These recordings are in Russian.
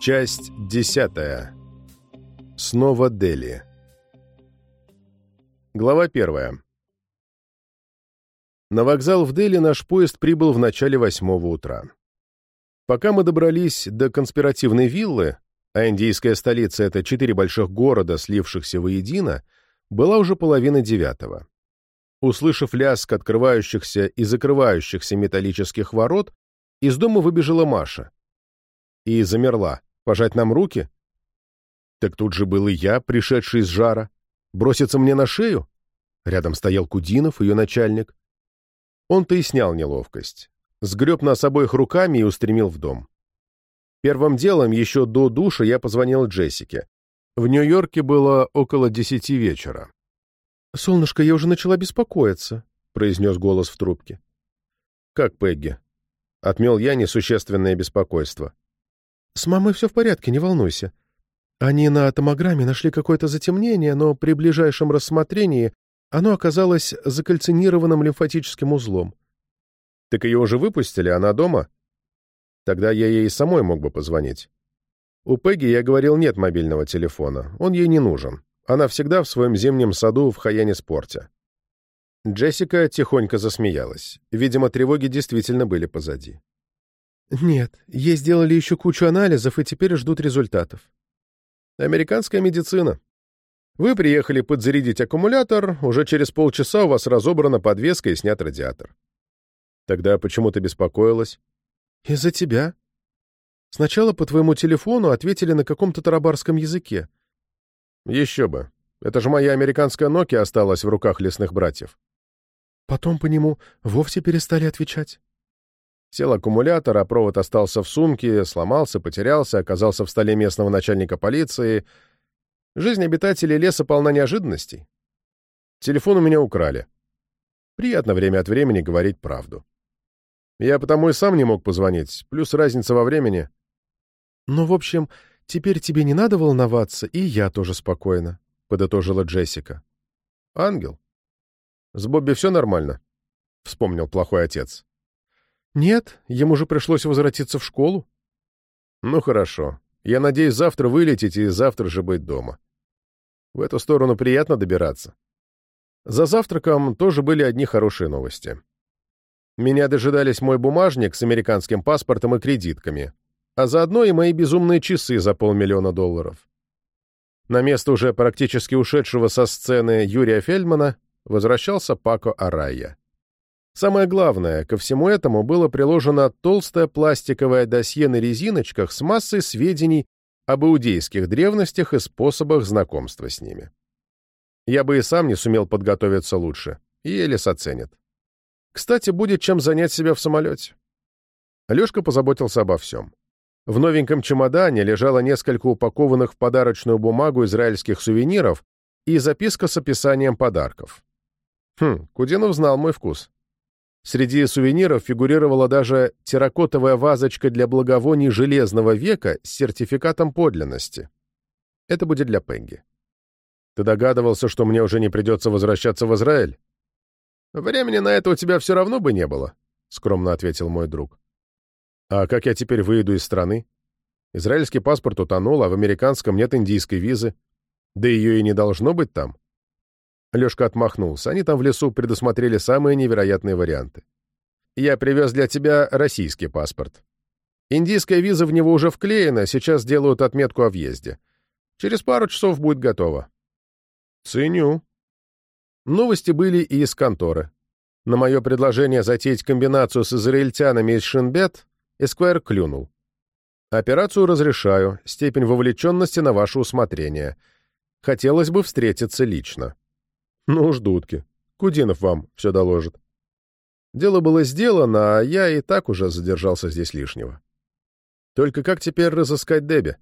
Часть десятая. Снова Дели. Глава первая. На вокзал в Дели наш поезд прибыл в начале восьмого утра. Пока мы добрались до конспиративной виллы, а индийская столица — это четыре больших города, слившихся воедино, была уже половина девятого. Услышав лязг открывающихся и закрывающихся металлических ворот, из дома выбежала Маша. И замерла. Пожать нам руки? Так тут же был и я, пришедший из жара. Броситься мне на шею? Рядом стоял Кудинов, ее начальник. Он-то и снял неловкость. Сгреб нас обоих руками и устремил в дом. Первым делом, еще до душа, я позвонил Джессике. В Нью-Йорке было около десяти вечера. «Солнышко, я уже начала беспокоиться», — произнес голос в трубке. «Как Пегги?» — отмел я несущественное беспокойство. «С мамой все в порядке, не волнуйся. Они на томограмме нашли какое-то затемнение, но при ближайшем рассмотрении оно оказалось закальцинированным лимфатическим узлом». «Так ее уже выпустили, она дома?» «Тогда я ей самой мог бы позвонить. У Пегги, я говорил, нет мобильного телефона, он ей не нужен». Она всегда в своем зимнем саду в Хаяне-спорте. Джессика тихонько засмеялась. Видимо, тревоги действительно были позади. «Нет, ей сделали еще кучу анализов и теперь ждут результатов». «Американская медицина. Вы приехали подзарядить аккумулятор, уже через полчаса у вас разобрана подвеска и снят радиатор». «Тогда почему ты беспокоилась?» «Из-за тебя. Сначала по твоему телефону ответили на каком-то тарабарском языке. Еще бы. Это же моя американская Nokia осталась в руках лесных братьев. Потом по нему вовсе перестали отвечать. Сел аккумулятор, а провод остался в сумке, сломался, потерялся, оказался в столе местного начальника полиции. Жизнь обитателей леса полна неожиданностей. Телефон у меня украли. Приятно время от времени говорить правду. Я потому и сам не мог позвонить, плюс разница во времени. Ну, в общем, «Теперь тебе не надо волноваться, и я тоже спокойна», — подытожила Джессика. «Ангел? С Бобби все нормально?» — вспомнил плохой отец. «Нет, ему же пришлось возвратиться в школу». «Ну хорошо. Я надеюсь завтра вылететь и завтра же быть дома. В эту сторону приятно добираться». За завтраком тоже были одни хорошие новости. Меня дожидались мой бумажник с американским паспортом и кредитками, а заодно и мои безумные часы за полмиллиона долларов. На место уже практически ушедшего со сцены Юрия Фельдмана возвращался Пако Арайя. Самое главное, ко всему этому было приложено толстое пластиковое досье на резиночках с массой сведений об иудейских древностях и способах знакомства с ними. Я бы и сам не сумел подготовиться лучше, и Элис оценит. Кстати, будет чем занять себя в самолете. Алешка позаботился обо всем. В новеньком чемодане лежало несколько упакованных в подарочную бумагу израильских сувениров и записка с описанием подарков. Хм, Кудинов знал мой вкус. Среди сувениров фигурировала даже терракотовая вазочка для благовоний железного века с сертификатом подлинности. Это будет для Пенги. Ты догадывался, что мне уже не придется возвращаться в Израиль? Времени на это у тебя все равно бы не было, — скромно ответил мой друг. А как я теперь выйду из страны? Израильский паспорт утонул, а в американском нет индийской визы. Да ее и не должно быть там. Лешка отмахнулся. Они там в лесу предусмотрели самые невероятные варианты. Я привез для тебя российский паспорт. Индийская виза в него уже вклеена, сейчас делают отметку о въезде. Через пару часов будет готово. Ценю. Новости были и из конторы. На мое предложение затеять комбинацию с израильтянами из Шинбет Эсквайр клюнул. «Операцию разрешаю, степень вовлеченности на ваше усмотрение. Хотелось бы встретиться лично». «Ну, ждутки. Кудинов вам все доложит». Дело было сделано, а я и так уже задержался здесь лишнего. Только как теперь разыскать Дебби?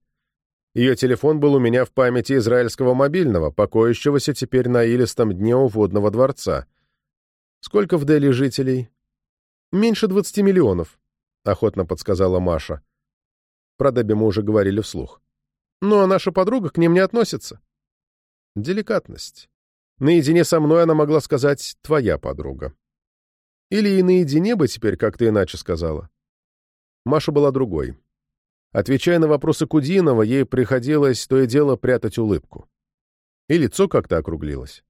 Ее телефон был у меня в памяти израильского мобильного, покоящегося теперь на илистом дне у водного дворца. Сколько в Дели жителей? Меньше двадцати миллионов. — охотно подсказала Маша. Про Дебби мы уже говорили вслух. «Ну, а наша подруга к ним не относится». Деликатность. Наедине со мной она могла сказать «твоя подруга». Или и наедине бы теперь как-то иначе сказала. Маша была другой. Отвечая на вопросы Кудинова, ей приходилось то и дело прятать улыбку. И лицо как-то округлилось.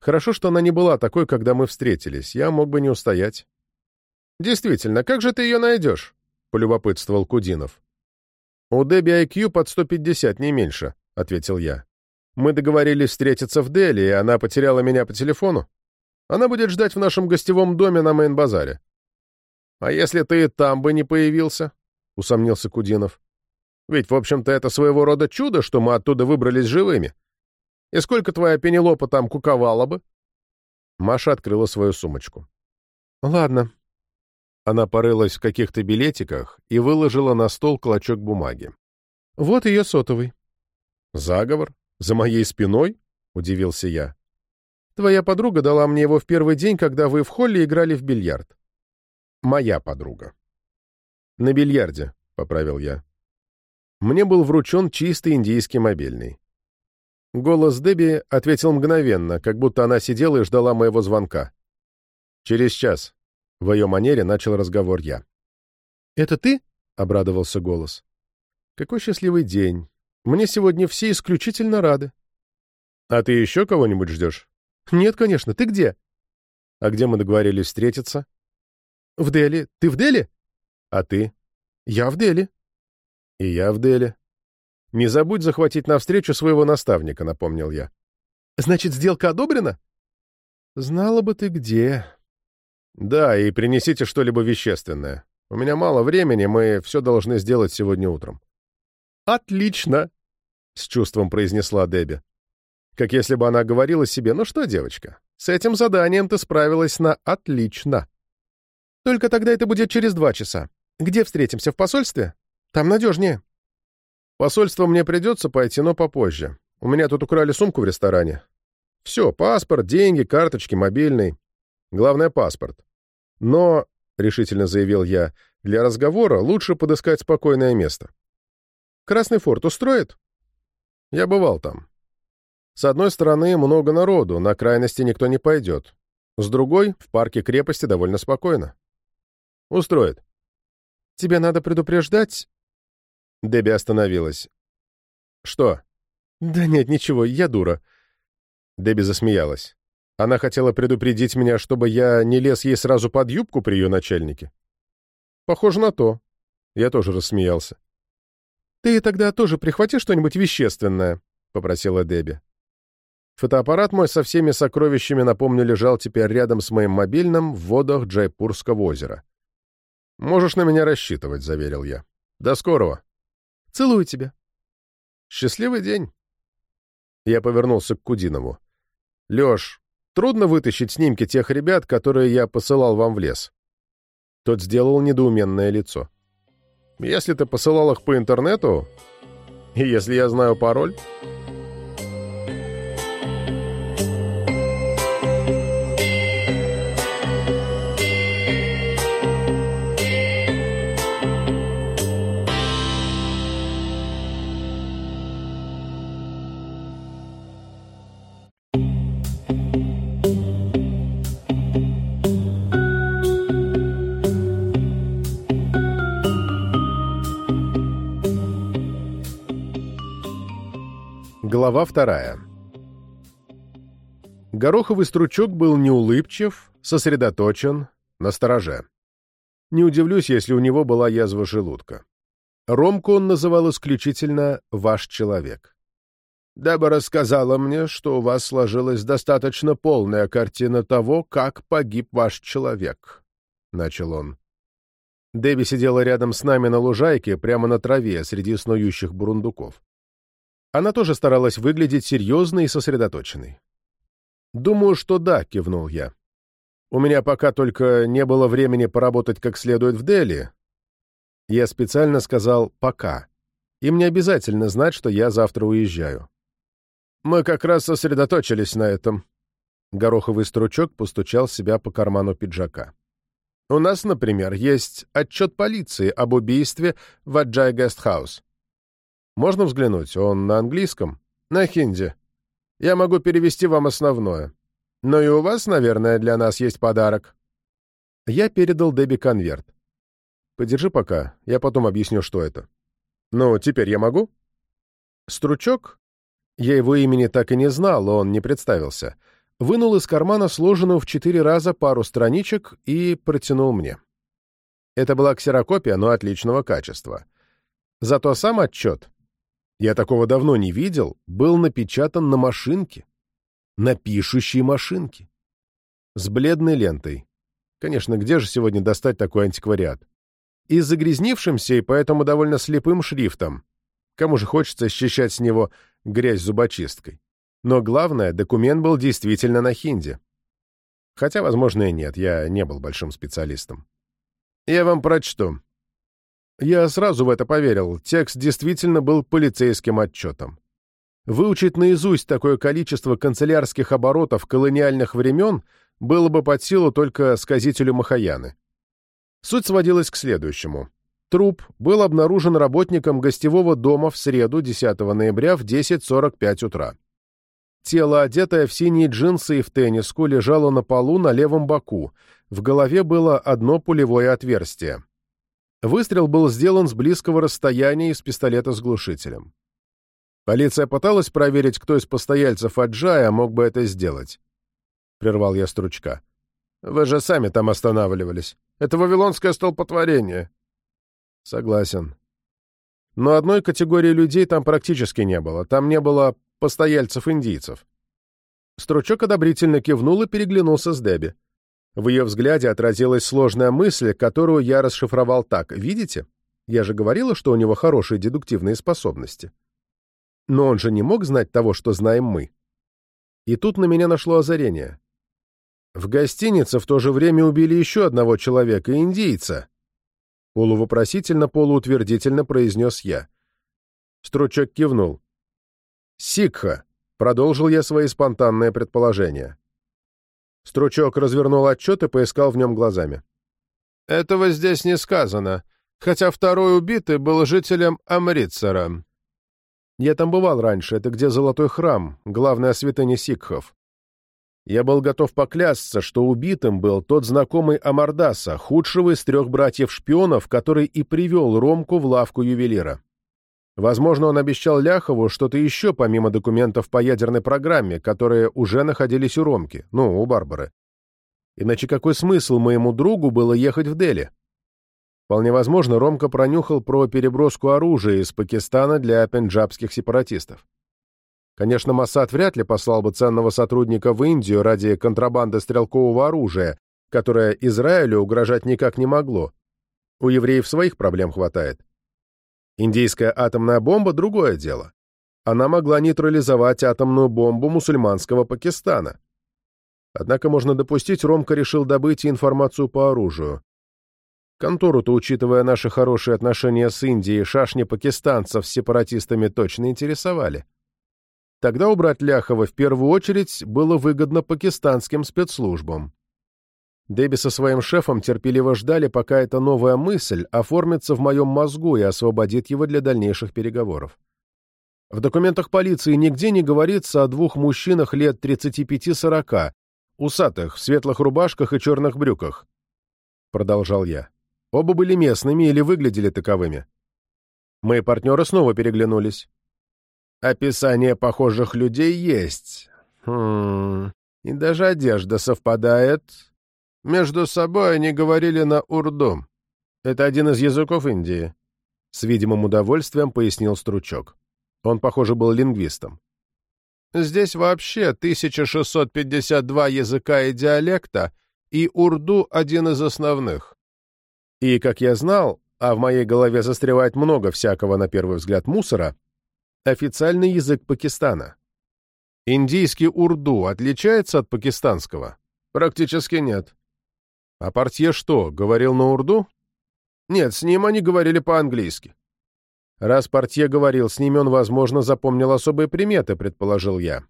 Хорошо, что она не была такой, когда мы встретились. Я мог бы не устоять. «Действительно, как же ты ее найдешь?» — полюбопытствовал Кудинов. «У Дебби IQ под 150, не меньше», — ответил я. «Мы договорились встретиться в Дели, и она потеряла меня по телефону. Она будет ждать в нашем гостевом доме на Мейн-базаре». «А если ты там бы не появился?» — усомнился Кудинов. «Ведь, в общем-то, это своего рода чудо, что мы оттуда выбрались живыми. И сколько твоя Пенелопа там куковала бы?» Маша открыла свою сумочку. «Ладно». Она порылась в каких-то билетиках и выложила на стол клочок бумаги. «Вот ее сотовый». «Заговор? За моей спиной?» — удивился я. «Твоя подруга дала мне его в первый день, когда вы в холле играли в бильярд». «Моя подруга». «На бильярде», — поправил я. Мне был вручен чистый индийский мобильный. Голос Дебби ответил мгновенно, как будто она сидела и ждала моего звонка. «Через час», — в ее манере начал разговор я. «Это ты?» — обрадовался голос. «Какой счастливый день. Мне сегодня все исключительно рады». «А ты еще кого-нибудь ждешь?» «Нет, конечно. Ты где?» «А где мы договорились встретиться?» «В Дели. Ты в Дели?» А ты? Я в Дели. И я в Дели. Не забудь захватить навстречу своего наставника, напомнил я. Значит, сделка одобрена? Знала бы ты где. Да, и принесите что-либо вещественное. У меня мало времени, мы все должны сделать сегодня утром. Отлично, с чувством произнесла Дебби. Как если бы она говорила себе, ну что, девочка, с этим заданием ты справилась на отлично. Только тогда это будет через два часа. Где встретимся, в посольстве? Там надежнее. Посольство мне придется пойти, но попозже. У меня тут украли сумку в ресторане. Все, паспорт, деньги, карточки, мобильный. Главное, паспорт. Но, — решительно заявил я, — для разговора лучше подыскать спокойное место. Красный форт устроит? Я бывал там. С одной стороны, много народу, на крайности никто не пойдет. С другой, в парке крепости довольно спокойно. Устроит. Тебе надо предупреждать...» Дебби остановилась. «Что?» «Да нет, ничего, я дура». Дебби засмеялась. Она хотела предупредить меня, чтобы я не лез ей сразу под юбку при ее начальнике. Похоже на то. Я тоже рассмеялся. «Ты тогда тоже прихвати что-нибудь вещественное», — попросила Дебби. Фотоаппарат мой со всеми сокровищами, напомню, лежал теперь рядом с моим мобильным в водах Джайпурского озера. «Можешь на меня рассчитывать», — заверил я. «До скорого». «Целую тебя». «Счастливый день». Я повернулся к Кудинову. «Лёш, трудно вытащить снимки тех ребят, которые я посылал вам в лес». Тот сделал недоуменное лицо. «Если ты посылал их по интернету, и если я знаю пароль...» Глава вторая. Гороховый стручок был неулыбчив, сосредоточен, настороже. Не удивлюсь, если у него была язва желудка. Ромку он называл исключительно «ваш человек». «Деба рассказала мне, что у вас сложилась достаточно полная картина того, как погиб ваш человек», — начал он. Дебби сидела рядом с нами на лужайке, прямо на траве, среди снующих бурундуков. Она тоже старалась выглядеть серьезной и сосредоточенной. «Думаю, что да», — кивнул я. «У меня пока только не было времени поработать как следует в Дели». Я специально сказал «пока». Им не обязательно знать, что я завтра уезжаю. «Мы как раз сосредоточились на этом». Гороховый стручок постучал себя по карману пиджака. «У нас, например, есть отчет полиции об убийстве в Аджай Гестхаус. Можно взглянуть? Он на английском? На хинди. Я могу перевести вам основное. Но и у вас, наверное, для нас есть подарок. Я передал Дебби конверт. Подержи пока, я потом объясню, что это. Ну, теперь я могу? Стручок, я его имени так и не знал, он не представился, вынул из кармана сложенную в четыре раза пару страничек и протянул мне. Это была ксерокопия, но отличного качества. Зато сам отчет, я такого давно не видел, был напечатан на машинке. На пишущей машинке. С бледной лентой. Конечно, где же сегодня достать такой антиквариат? И загрязнившимся, и поэтому довольно слепым шрифтом. Кому же хочется счищать с него грязь зубочисткой? Но главное, документ был действительно на хинди. Хотя, возможно, и нет, я не был большим специалистом. Я вам прочту. Я сразу в это поверил, текст действительно был полицейским отчетом. Выучить наизусть такое количество канцелярских оборотов колониальных времен было бы под силу только сказителю Махаяны. Суть сводилась к следующему. Труп был обнаружен работником гостевого дома в среду 10 ноября в 10.45 утра. Тело, одетое в синие джинсы и в тенниску, лежало на полу на левом боку. В голове было одно пулевое отверстие. Выстрел был сделан с близкого расстояния из пистолета с глушителем. Полиция пыталась проверить, кто из постояльцев Аджая мог бы это сделать. Прервал я стручка. Вы же сами там останавливались. Это вавилонское столпотворение. Согласен. Но одной категории людей там практически не было. Там не было постояльцев-индийцев. Стручок одобрительно кивнул и переглянулся с Дебби. В ее взгляде отразилась сложная мысль, которую я расшифровал так. «Видите? Я же говорила, что у него хорошие дедуктивные способности. Но он же не мог знать того, что знаем мы». И тут на меня нашло озарение. В гостинице в то же время убили еще одного человека, индийца. Полувопросительно, полуутвердительно произнес я. Стручок кивнул. «Сикха», — продолжил я свои спонтанные предположения. Стручок развернул отчет и поискал в нем глазами. «Этого здесь не сказано, хотя второй убитый был жителем Амритсера. Я там бывал раньше, это где Золотой храм, главная святыня сикхов. Я был готов поклясться, что убитым был тот знакомый Амардаса, худшего из трех братьев-шпионов, который и привел Ромку в лавку ювелира. Возможно, он обещал Ляхову что-то еще помимо документов по ядерной программе, которые уже находились у Ромки, ну, у Барбары. Иначе какой смысл моему другу было ехать в Дели? Вполне возможно, Ромка пронюхал про переброску оружия из Пакистана для пенджабских сепаратистов. Конечно, Моссад вряд ли послал бы ценного сотрудника в Индию ради контрабанды стрелкового оружия, которое Израилю угрожать никак не могло. У евреев своих проблем хватает. Индийская атомная бомба — другое дело. Она могла нейтрализовать атомную бомбу мусульманского Пакистана. Однако можно допустить, Ромка решил добыть информацию по оружию. Контору-то, учитывая наши хорошие отношения с Индией, шашни пакистанцев с сепаратистами точно интересовали. Тогда убрать Ляхова в первую очередь было выгодно пакистанским спецслужбам. Дебби со своим шефом терпеливо ждали, пока эта новая мысль оформится в моем мозгу и освободит его для дальнейших переговоров. В документах полиции нигде не говорится о двух мужчинах лет 35-40, усатых, в светлых рубашках и черных брюках. Продолжал я. Оба были местными или выглядели таковыми. Мои партнеры снова переглянулись. Описание похожих людей есть. Хм... И даже одежда совпадает, между собой они говорили на урду. Это один из языков Индии. С видимым удовольствием пояснил Стручок. Он, похоже, был лингвистом. Здесь вообще 1652 языка и диалекта, и урду один из основных. И, как я знал, а в моей голове застревает много всякого, на первый взгляд, мусора, официальный язык Пакистана. Индийский урду отличается от пакистанского? Практически нет. А портье что, говорил на урду? Нет, с ним они говорили по-английски. Раз портье говорил с ними, он, возможно, запомнил особые приметы, предположил я.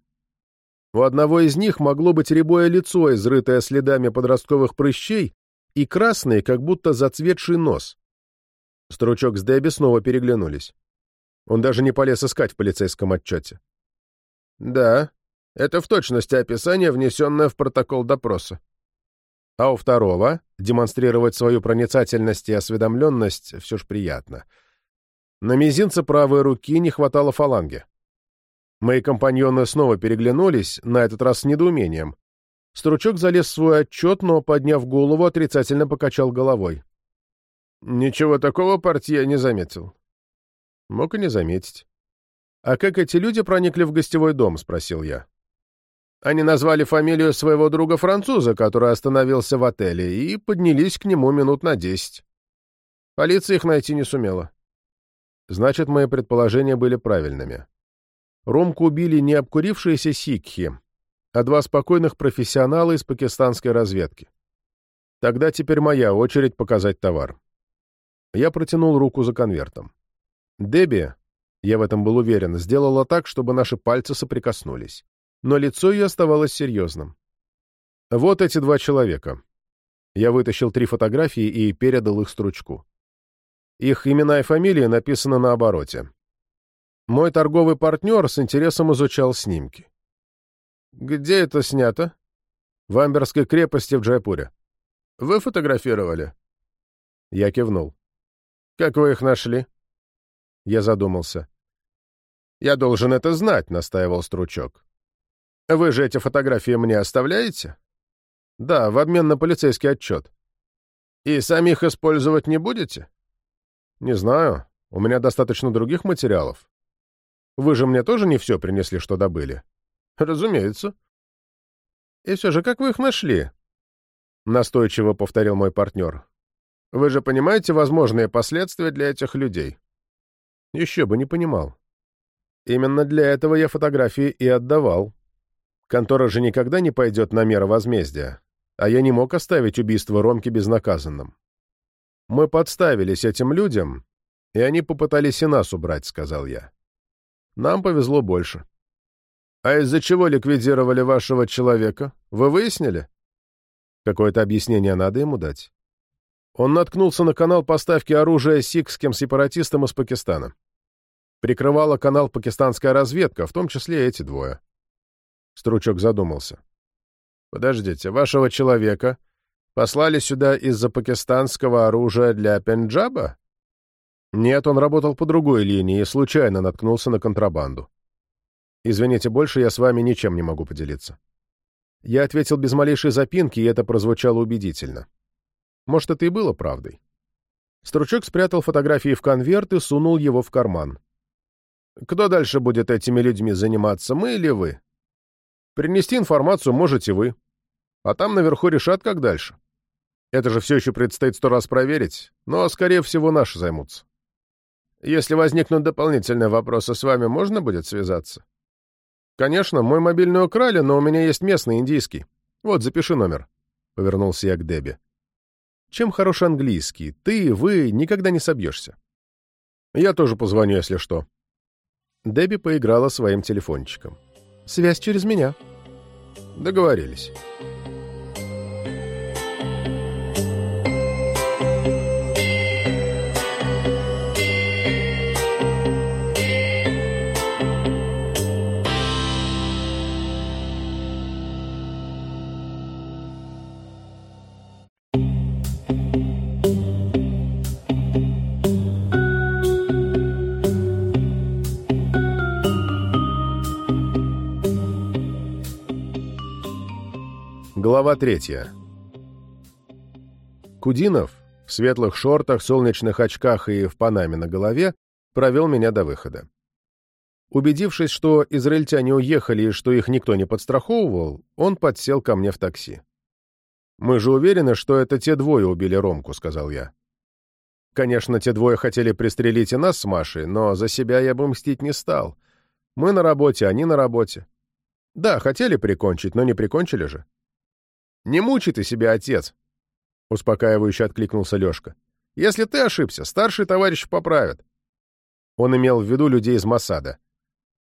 У одного из них могло быть рябое лицо, изрытое следами подростковых прыщей, и красный, как будто зацветший нос. Стручок с Дебби снова переглянулись. Он даже не полез искать в полицейском отчете. «Да, это в точности описание, внесенное в протокол допроса а у второго демонстрировать свою проницательность и осведомленность все ж приятно. На мизинце правой руки не хватало фаланги. Мои компаньоны снова переглянулись, на этот раз с недоумением. Стручок залез в свой отчет, но, подняв голову, отрицательно покачал головой. Ничего такого портье не заметил. Мог и не заметить. «А как эти люди проникли в гостевой дом?» — спросил я. Они назвали фамилию своего друга-француза, который остановился в отеле, и поднялись к нему минут на десять. Полиция их найти не сумела. Значит, мои предположения были правильными. Ромку убили не обкурившиеся сикхи, а два спокойных профессионала из пакистанской разведки. Тогда теперь моя очередь показать товар. Я протянул руку за конвертом. Дебби, я в этом был уверен, сделала так, чтобы наши пальцы соприкоснулись. Но лицо ее оставалось серьезным. Вот эти два человека. Я вытащил три фотографии и передал их стручку. Их имена и фамилии написаны на обороте. Мой торговый партнер с интересом изучал снимки. «Где это снято?» «В Амберской крепости в Джайпуре». «Вы фотографировали?» Я кивнул. «Как вы их нашли?» Я задумался. «Я должен это знать», — настаивал Стручок. «Вы же эти фотографии мне оставляете?» «Да, в обмен на полицейский отчет». «И самих использовать не будете?» «Не знаю. У меня достаточно других материалов. Вы же мне тоже не все принесли, что добыли? Разумеется. И все же, как вы их нашли? Настойчиво повторил мой партнер. Вы же понимаете возможные последствия для этих людей? Еще бы не понимал. Именно для этого я фотографии и отдавал. Контора же никогда не пойдет на меры возмездия, а я не мог оставить убийство Ромки безнаказанным. Мы подставились этим людям, и они попытались и нас убрать, сказал я. Нам повезло больше. А из-за чего ликвидировали вашего человека? Вы выяснили? Какое-то объяснение надо ему дать. Он наткнулся на канал поставки оружия сикским сепаратистам из Пакистана. Прикрывала канал пакистанская разведка, в том числе эти двое. Стручок задумался. «Подождите, вашего человека послали сюда из-за пакистанского оружия для Пенджаба?» Нет, он работал по другой линии и случайно наткнулся на контрабанду. Извините, больше я с вами ничем не могу поделиться. Я ответил без малейшей запинки, и это прозвучало убедительно. Может, это и было правдой. Стручок спрятал фотографии в конверт и сунул его в карман. «Кто дальше будет этими людьми заниматься, мы или вы? Принести информацию можете вы. А там наверху решат, как дальше. Это же все еще предстоит сто раз проверить, но, скорее всего, наши займутся. Если возникнут дополнительные вопросы, с вами можно будет связаться? Конечно, мой мобильный украли, но у меня есть местный индийский. Вот, запиши номер. Повернулся я к Дебби. Чем хорош английский? Ты, вы никогда не собьешься. Я тоже позвоню, если что. Дебби поиграла своим телефончиком. Связь через меня. Договорились. Глава третья. Кудинов в светлых шортах, солнечных очках и в панаме на голове провел меня до выхода. Убедившись, что израильтяне уехали и что их никто не подстраховывал, он подсел ко мне в такси. «Мы же уверены, что это те двое убили Ромку», — сказал я. Конечно, те двое хотели пристрелить и нас с Машей, но за себя я бы мстить не стал. Мы на работе, они на работе. Да, хотели прикончить, но не прикончили же. «Не мучай ты себя, отец!» — успокаивающе откликнулся Лешка. «Если ты ошибся, старший товарищ поправит». Он имел в виду людей из Масада.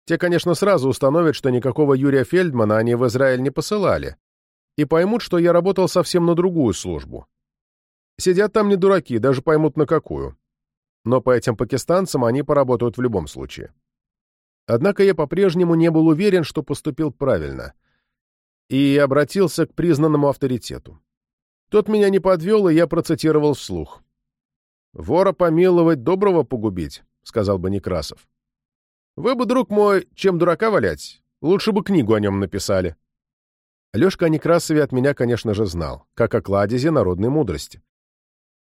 Те, конечно, сразу установят, что никакого Юрия Фельдмана они в Израиль не посылали, и поймут, что я работал совсем на другую службу. Сидят там не дураки, даже поймут на какую. Но по этим пакистанцам они поработают в любом случае. Однако я по-прежнему не был уверен, что поступил правильно и обратился к признанному авторитету. Тот меня не подвел, и я процитировал вслух. «Вора помиловать, доброго погубить. — сказал бы Некрасов. «Вы бы, друг мой, чем дурака валять, лучше бы книгу о нем написали». Лешка о Некрасове от меня, конечно же, знал, как о кладезе народной мудрости.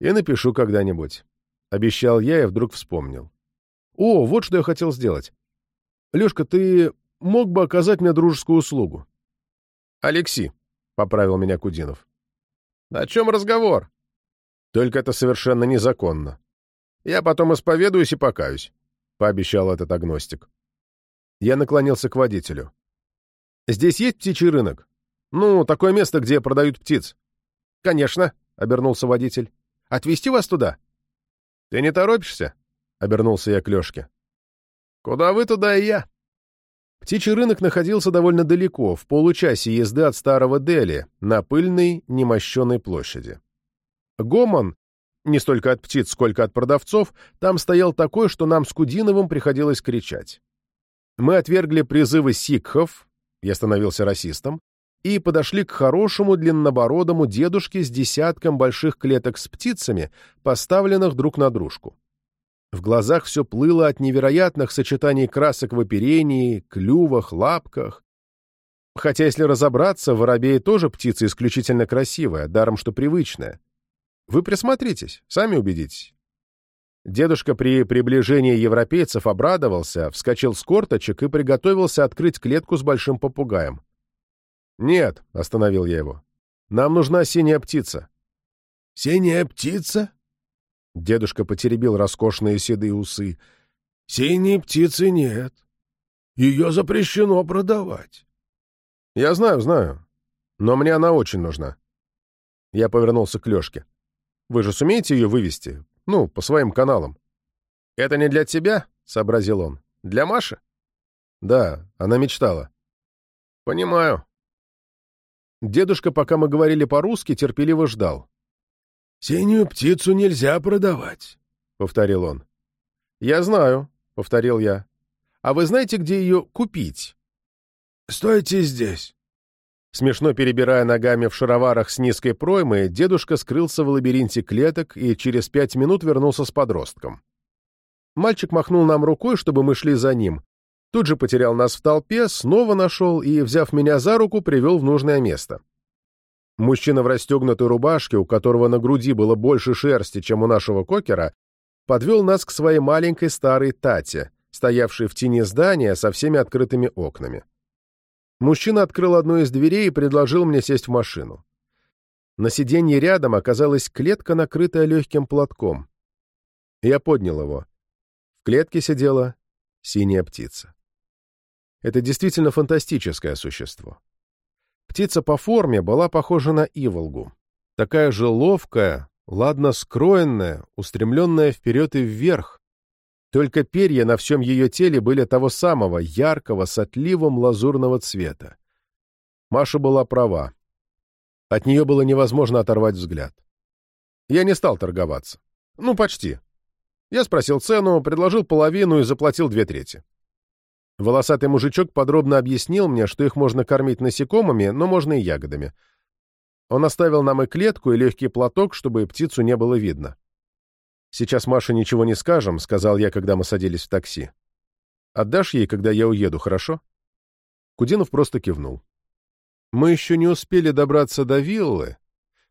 «И напишу когда-нибудь», — обещал я и вдруг вспомнил. «О, вот что я хотел сделать. Лешка, ты мог бы оказать мне дружескую услугу?» «Алекси», — поправил меня Кудинов. «О чем разговор?» «Только это совершенно незаконно. Я потом исповедуюсь и покаюсь», — пообещал этот агностик. Я наклонился к водителю. «Здесь есть птичий рынок? Ну, такое место, где продают птиц». «Конечно», — обернулся водитель. «Отвезти вас туда?» «Ты не торопишься?» — обернулся я к Лешке. «Куда вы, туда и я». Птичий рынок находился довольно далеко, в получасе езды от старого Дели, на пыльной, немощенной площади. Гомон, не столько от птиц, сколько от продавцов, там стоял такой, что нам с Кудиновым приходилось кричать. Мы отвергли призывы сикхов, я становился расистом, и подошли к хорошему длиннобородому дедушке с десятком больших клеток с птицами, поставленных друг на дружку. В глазах все плыло от невероятных сочетаний красок в оперении, клювах, лапках. Хотя, если разобраться, воробей тоже птица исключительно красивая, даром что привычная. Вы присмотритесь, сами убедитесь. Дедушка при приближении европейцев обрадовался, вскочил с корточек и приготовился открыть клетку с большим попугаем. «Нет», — остановил я его, — «нам нужна синяя птица». «Синяя птица?» Дедушка потеребил роскошные седые усы. «Синей птицы нет. Ее запрещено продавать». «Я знаю, знаю. Но мне она очень нужна». Я повернулся к Лешке. «Вы же сумеете ее вывести? Ну, по своим каналам». «Это не для тебя?» — сообразил он. «Для Маши?» «Да, она мечтала». «Понимаю». Дедушка, пока мы говорили по-русски, терпеливо ждал. «Синюю птицу нельзя продавать», — повторил он. «Я знаю», — повторил я. «А вы знаете, где ее купить?» «Стойте здесь». Смешно перебирая ногами в шароварах с низкой проймой, дедушка скрылся в лабиринте клеток и через пять минут вернулся с подростком. Мальчик махнул нам рукой, чтобы мы шли за ним. Тут же потерял нас в толпе, снова нашел и, взяв меня за руку, привел в нужное место. Мужчина в расстегнутой рубашке, у которого на груди было больше шерсти, чем у нашего кокера, подвел нас к своей маленькой старой Тате, стоявшей в тени здания со всеми открытыми окнами. Мужчина открыл одну из дверей и предложил мне сесть в машину. На сиденье рядом оказалась клетка, накрытая легким платком. Я поднял его. В клетке сидела синяя птица. Это действительно фантастическое существо. Птица по форме была похожа на иволгу. Такая же ловкая, ладно скроенная, устремленная вперед и вверх. Только перья на всем ее теле были того самого, яркого, с отливом лазурного цвета. Маша была права. От нее было невозможно оторвать взгляд. Я не стал торговаться. Ну, почти. Я спросил цену, предложил половину и заплатил две трети. Волосатый мужичок подробно объяснил мне, что их можно кормить насекомыми, но можно и ягодами. Он оставил нам и клетку, и легкий платок, чтобы птицу не было видно. «Сейчас Маше ничего не скажем», — сказал я, когда мы садились в такси. «Отдашь ей, когда я уеду, хорошо?» Кудинов просто кивнул. Мы еще не успели добраться до виллы,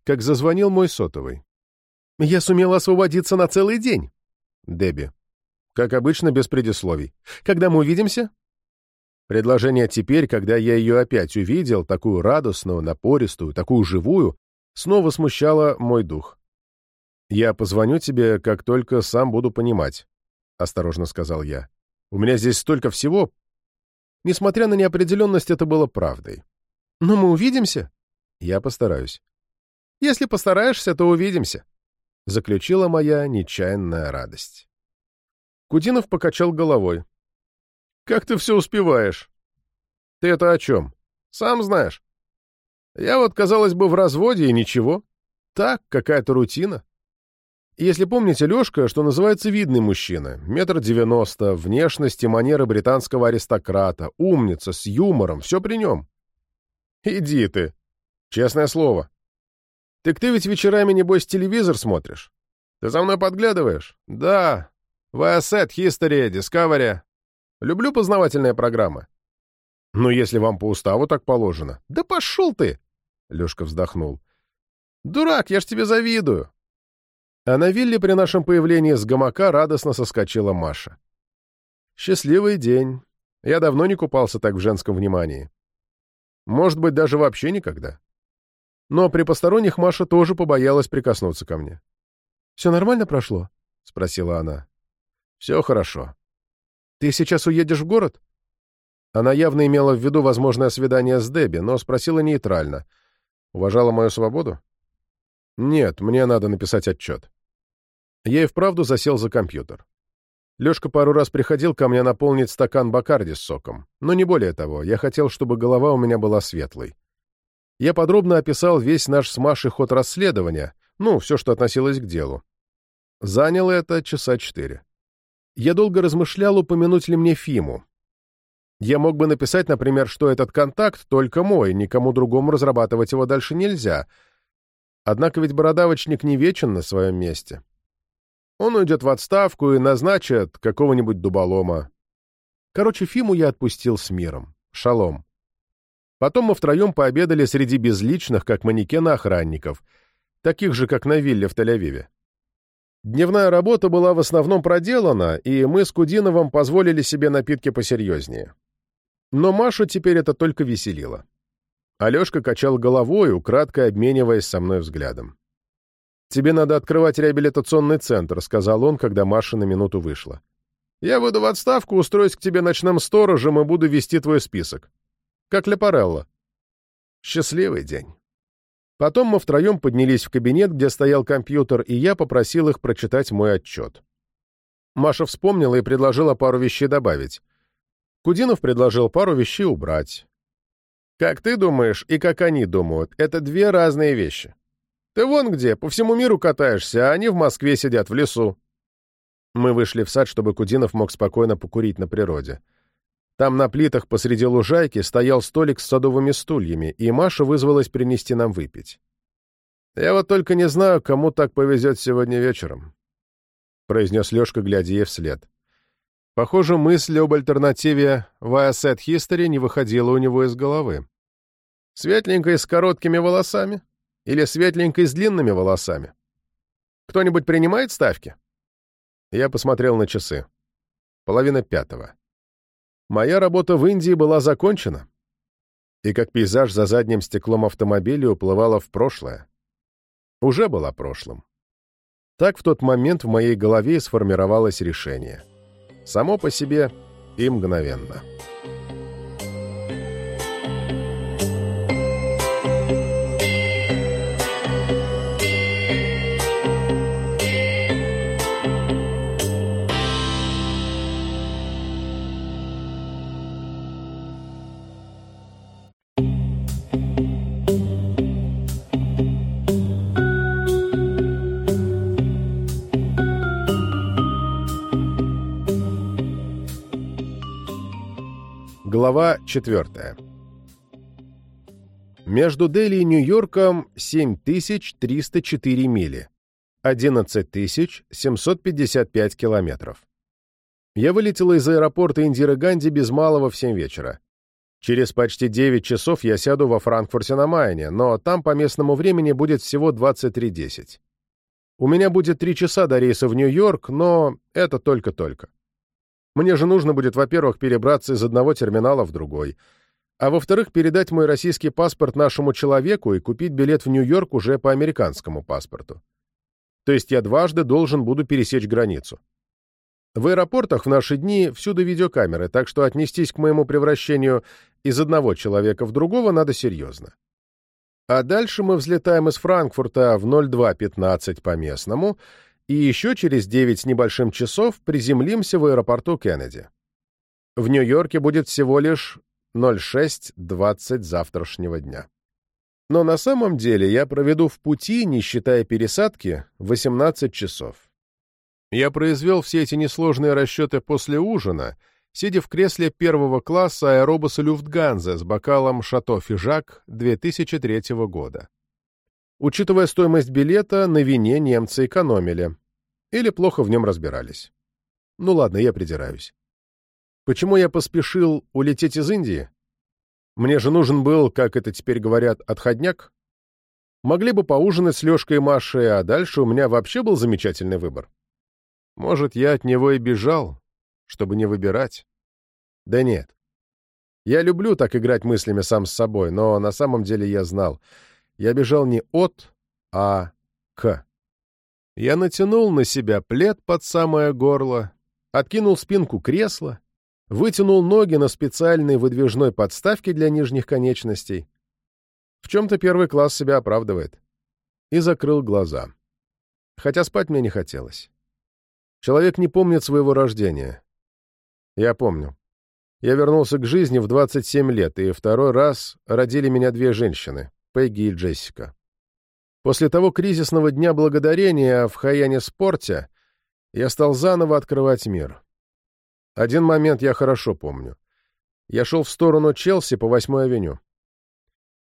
как зазвонил мой сотовый. «Я сумел освободиться на целый день!» Дебби. Как обычно, без предисловий. Когда мы увидимся? Предложение теперь, когда я ее опять увидел, такую радостную, напористую, такую живую, снова смущало мой дух. «Я позвоню тебе, как только сам буду понимать», — осторожно сказал я. «У меня здесь столько всего». Несмотря на неопределенность, это было правдой. «Но мы увидимся?» «Я постараюсь». «Если постараешься, то увидимся», — заключила моя нечаянная радость. Кудинов покачал головой. «Как ты все успеваешь?» «Ты это о чем? Сам знаешь. Я вот, казалось бы, в разводе и ничего. Так, какая-то рутина. Если помните, Лешка, что называется, видный мужчина, метр девяносто, внешность и манеры британского аристократа, умница, с юмором, все при нем. Иди ты. Честное слово. Так ты ведь вечерами, небось, телевизор смотришь? Ты за мной подглядываешь? Да, Viasat, History, Discovery. Люблю познавательные программы. Ну, если вам по уставу так положено. Да пошел ты! Лешка вздохнул. Дурак, я ж тебе завидую. А на вилле при нашем появлении с гамака радостно соскочила Маша. Счастливый день. Я давно не купался так в женском внимании. Может быть, даже вообще никогда. Но при посторонних Маша тоже побоялась прикоснуться ко мне. «Все нормально прошло?» — спросила она. «Все хорошо. Ты сейчас уедешь в город?» Она явно имела в виду возможное свидание с Дебби, но спросила нейтрально. Уважала мою свободу? Нет, мне надо написать отчет. Я и вправду засел за компьютер. Лешка пару раз приходил ко мне наполнить стакан Бакарди с соком, но не более того, я хотел, чтобы голова у меня была светлой. Я подробно описал весь наш с Машей ход расследования, ну, все, что относилось к делу. Заняло это часа четыре. Я долго размышлял, упомянуть ли мне Фиму. Я мог бы написать, например, что этот контакт только мой, никому другому разрабатывать его дальше нельзя. Однако ведь бородавочник не вечен на своем месте. Он уйдет в отставку и назначит какого-нибудь дуболома. Короче, Фиму я отпустил с миром. Шалом. Потом мы втроем пообедали среди безличных, как манекена охранников, таких же, как на вилле в Тель-Авиве. Дневная работа была в основном проделана, и мы с Кудиновым позволили себе напитки посерьезнее. Но Машу теперь это только веселило. Алешка качал головой, украдкой обмениваясь со мной взглядом. «Тебе надо открывать реабилитационный центр», — сказал он, когда Маша на минуту вышла. «Я выйду в отставку, устроюсь к тебе ночным сторожем и буду вести твой список. Как Лепарелло». Счастливый день. Потом мы втроем поднялись в кабинет, где стоял компьютер, и я попросил их прочитать мой отчет. Маша вспомнила и предложила пару вещей добавить. Кудинов предложил пару вещей убрать. Как ты думаешь и как они думают, это две разные вещи. Ты вон где, по всему миру катаешься, а они в Москве сидят в лесу. Мы вышли в сад, чтобы Кудинов мог спокойно покурить на природе. Там на плитах посреди лужайки стоял столик с садовыми стульями, и Маша вызвалась принести нам выпить. «Я вот только не знаю, кому так повезет сегодня вечером», — произнес Лешка, глядя ей вслед. Похоже, мысль об альтернативе Viasat History не выходила у него из головы. Светленькой с короткими волосами? Или светленькой с длинными волосами? Кто-нибудь принимает ставки? Я посмотрел на часы. Половина пятого. Моя работа в Индии была закончена, и как пейзаж за задним стеклом автомобиля уплывала в прошлое. Уже была прошлым. Так в тот момент в моей голове сформировалось решение. Само по себе и мгновенно. Глава 4. Между Дели и Нью-Йорком 7304 мили, 11755 километров. Я вылетела из аэропорта Индиры Ганди без малого в 7 вечера. Через почти 9 часов я сяду во Франкфурте на Майне, но там по местному времени будет всего 23.10. У меня будет 3 часа до рейса в Нью-Йорк, но это только-только. Мне же нужно будет, во-первых, перебраться из одного терминала в другой, а во-вторых, передать мой российский паспорт нашему человеку и купить билет в Нью-Йорк уже по американскому паспорту. То есть я дважды должен буду пересечь границу. В аэропортах в наши дни всюду видеокамеры, так что отнестись к моему превращению из одного человека в другого надо серьезно. А дальше мы взлетаем из Франкфурта в 02.15 по местному — и еще через 9 с небольшим часов приземлимся в аэропорту Кеннеди. В Нью-Йорке будет всего лишь 06.20 завтрашнего дня. Но на самом деле я проведу в пути, не считая пересадки, 18 часов. Я произвел все эти несложные расчеты после ужина, сидя в кресле первого класса аэробуса Люфтганзе с бокалом «Шато Фижак» 2003 года. Учитывая стоимость билета, на вине немцы экономили. Или плохо в нем разбирались. Ну ладно, я придираюсь. Почему я поспешил улететь из Индии? Мне же нужен был, как это теперь говорят, отходняк. Могли бы поужинать с Лешкой и Машей, а дальше у меня вообще был замечательный выбор. Может, я от него и бежал, чтобы не выбирать. Да нет. Я люблю так играть мыслями сам с собой, но на самом деле я знал. Я бежал не от, а к. Я натянул на себя плед под самое горло, откинул спинку кресла, вытянул ноги на специальной выдвижной подставке для нижних конечностей. В чем-то первый класс себя оправдывает. И закрыл глаза. Хотя спать мне не хотелось. Человек не помнит своего рождения. Я помню. Я вернулся к жизни в 27 лет, и второй раз родили меня две женщины, Пегги и Джессика. После того кризисного дня благодарения в Хаяне-спорте я стал заново открывать мир. Один момент я хорошо помню. Я шел в сторону Челси по 8-й авеню.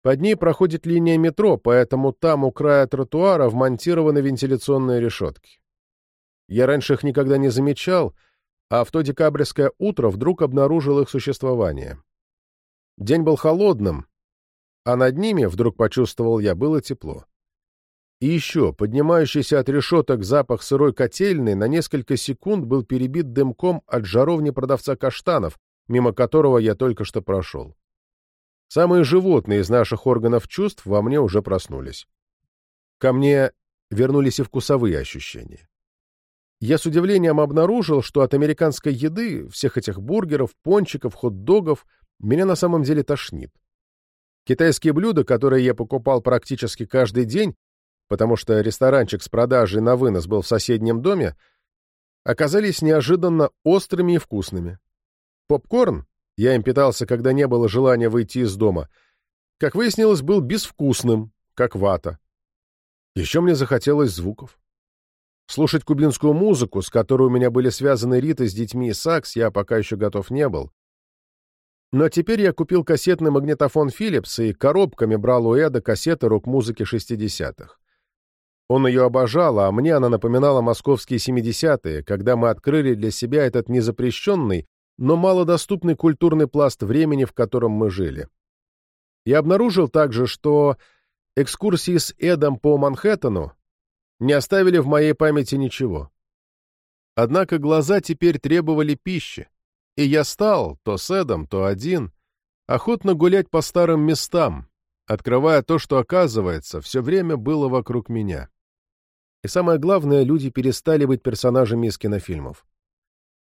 Под ней проходит линия метро, поэтому там у края тротуара вмонтированы вентиляционные решетки. Я раньше их никогда не замечал, а в то декабрьское утро вдруг обнаружил их существование. День был холодным, а над ними, вдруг почувствовал я, было тепло. И еще, поднимающийся от решеток запах сырой котельной на несколько секунд был перебит дымком от жаровни продавца каштанов, мимо которого я только что прошел. Самые животные из наших органов чувств во мне уже проснулись. Ко мне вернулись и вкусовые ощущения. Я с удивлением обнаружил, что от американской еды, всех этих бургеров, пончиков, хот-догов, меня на самом деле тошнит. Китайские блюда, которые я покупал практически каждый день, потому что ресторанчик с продажей на вынос был в соседнем доме, оказались неожиданно острыми и вкусными. Попкорн, я им питался, когда не было желания выйти из дома, как выяснилось, был безвкусным, как вата. Еще мне захотелось звуков. Слушать кубинскую музыку, с которой у меня были связаны Рита с детьми и сакс, я пока еще готов не был. Но теперь я купил кассетный магнитофон Philips и коробками брал у Эда кассеты рок-музыки 60-х. Он ее обожал, а мне она напоминала московские 70-е, когда мы открыли для себя этот незапрещенный, но малодоступный культурный пласт времени, в котором мы жили. Я обнаружил также, что экскурсии с Эдом по Манхэттену не оставили в моей памяти ничего. Однако глаза теперь требовали пищи, и я стал, то с Эдом, то один, охотно гулять по старым местам, открывая то, что, оказывается, все время было вокруг меня. И самое главное, люди перестали быть персонажами из кинофильмов.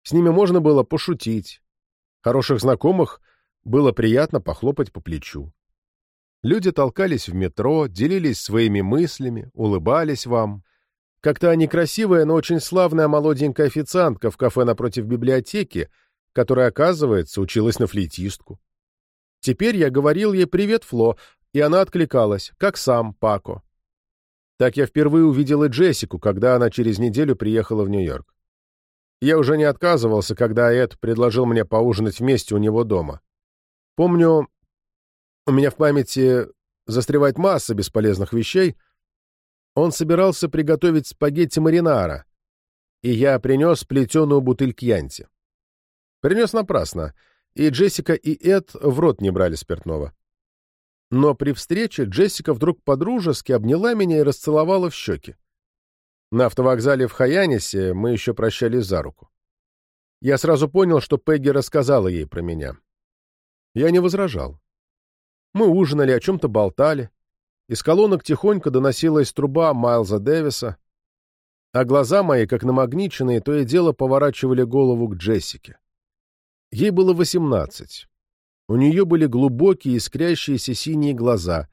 С ними можно было пошутить. Хороших знакомых было приятно похлопать по плечу. Люди толкались в метро, делились своими мыслями, улыбались вам. Как-то они красивая, но очень славная молоденькая официантка в кафе напротив библиотеки, которая, оказывается, училась на флейтистку. Теперь я говорил ей «Привет, Фло», и она откликалась, как сам Пако. Так я впервые увидела Джессику, когда она через неделю приехала в Нью-Йорк. Я уже не отказывался, когда Эд предложил мне поужинать вместе у него дома. Помню, у меня в памяти застревает масса бесполезных вещей. Он собирался приготовить спагетти маринара, и я принес плетеную бутыль кьянти. Принес напрасно, и Джессика и Эд в рот не брали спиртного. Но при встрече Джессика вдруг подружески обняла меня и расцеловала в щеки. На автовокзале в Хаянисе мы еще прощались за руку. Я сразу понял, что Пегги рассказала ей про меня. Я не возражал. Мы ужинали, о чем-то болтали. Из колонок тихонько доносилась труба Майлза Дэвиса, а глаза мои, как намагниченные, то и дело поворачивали голову к Джессике. Ей было восемнадцать. У нее были глубокие искрящиеся синие глаза,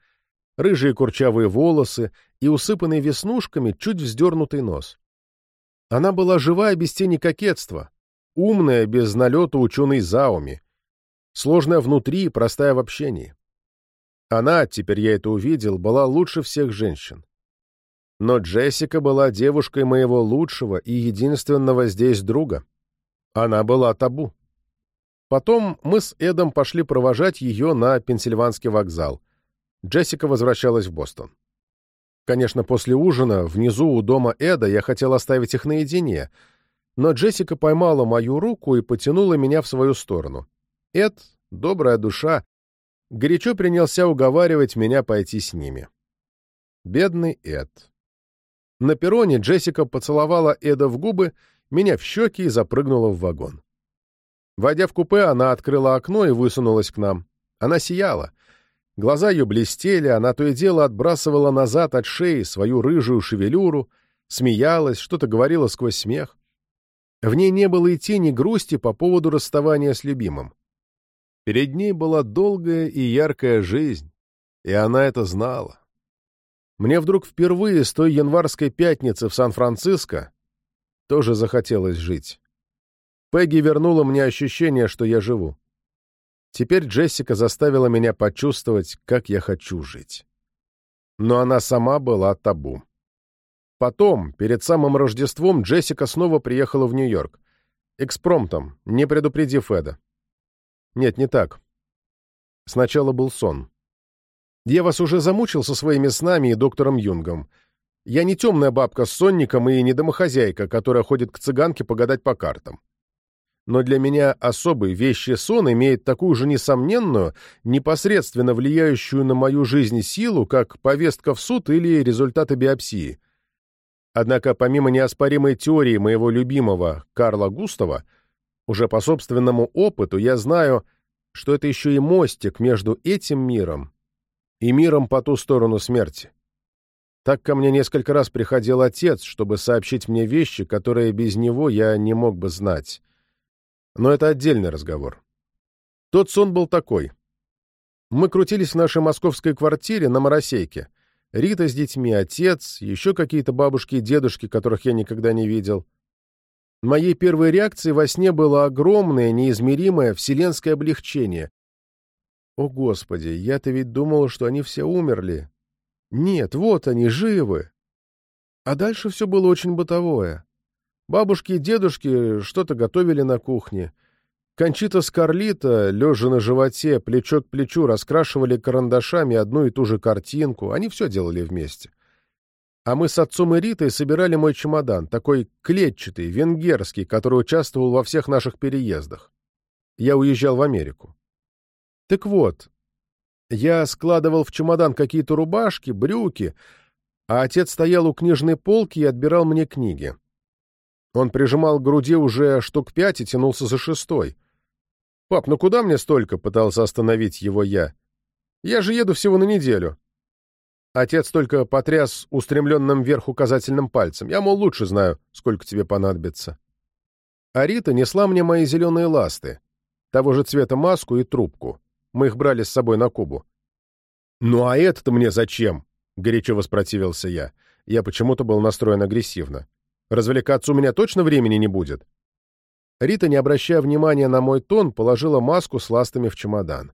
рыжие курчавые волосы и усыпанный веснушками чуть вздернутый нос. Она была живая без тени кокетства, умная без налета ученой Зауми, сложная внутри и простая в общении. Она, теперь я это увидел, была лучше всех женщин. Но Джессика была девушкой моего лучшего и единственного здесь друга. Она была табу. Потом мы с Эдом пошли провожать ее на Пенсильванский вокзал. Джессика возвращалась в Бостон. Конечно, после ужина, внизу у дома Эда, я хотел оставить их наедине, но Джессика поймала мою руку и потянула меня в свою сторону. Эд, добрая душа, горячо принялся уговаривать меня пойти с ними. Бедный Эд. На перроне Джессика поцеловала Эда в губы, меня в щеки и запрыгнула в вагон. Войдя в купе, она открыла окно и высунулась к нам. Она сияла. Глаза ее блестели, она то и дело отбрасывала назад от шеи свою рыжую шевелюру, смеялась, что-то говорила сквозь смех. В ней не было и тени грусти по поводу расставания с любимым. Перед ней была долгая и яркая жизнь, и она это знала. Мне вдруг впервые с той январской пятницы в Сан-Франциско тоже захотелось жить. Пегги вернула мне ощущение, что я живу. Теперь Джессика заставила меня почувствовать, как я хочу жить. Но она сама была табу. Потом, перед самым Рождеством, Джессика снова приехала в Нью-Йорк. Экспромтом, не предупредив Эда. Нет, не так. Сначала был сон. Я вас уже замучил со своими снами и доктором Юнгом. Я не темная бабка с сонником и не домохозяйка, которая ходит к цыганке погадать по картам. Но для меня особый вещий сон имеет такую же несомненную, непосредственно влияющую на мою жизнь силу, как повестка в суд или результаты биопсии. Однако помимо неоспоримой теории моего любимого Карла Густава, уже по собственному опыту я знаю, что это еще и мостик между этим миром и миром по ту сторону смерти. Так ко мне несколько раз приходил отец, чтобы сообщить мне вещи, которые без него я не мог бы знать. Но это отдельный разговор. Тот сон был такой. Мы крутились в нашей московской квартире на Моросейке. Рита с детьми, отец, еще какие-то бабушки и дедушки, которых я никогда не видел. Моей первой реакцией во сне было огромное, неизмеримое вселенское облегчение. О, Господи, я-то ведь думал, что они все умерли. Нет, вот они, живы. А дальше все было очень бытовое. Бабушки и дедушки что-то готовили на кухне. Кончита Скарлита, лежа на животе, плечо к плечу, раскрашивали карандашами одну и ту же картинку. Они все делали вместе. А мы с отцом и Ритой собирали мой чемодан, такой клетчатый, венгерский, который участвовал во всех наших переездах. Я уезжал в Америку. Так вот, я складывал в чемодан какие-то рубашки, брюки, а отец стоял у книжной полки и отбирал мне книги. Он прижимал к груди уже штук пять и тянулся за шестой. «Пап, ну куда мне столько?» — пытался остановить его я. «Я же еду всего на неделю». Отец только потряс устремленным вверх указательным пальцем. Я, мол, лучше знаю, сколько тебе понадобится. А Рита несла мне мои зеленые ласты, того же цвета маску и трубку. Мы их брали с собой на Кубу. «Ну а это-то мне зачем?» — горячо воспротивился я. Я почему-то был настроен агрессивно. «Развлекаться у меня точно времени не будет?» Рита, не обращая внимания на мой тон, положила маску с ластами в чемодан.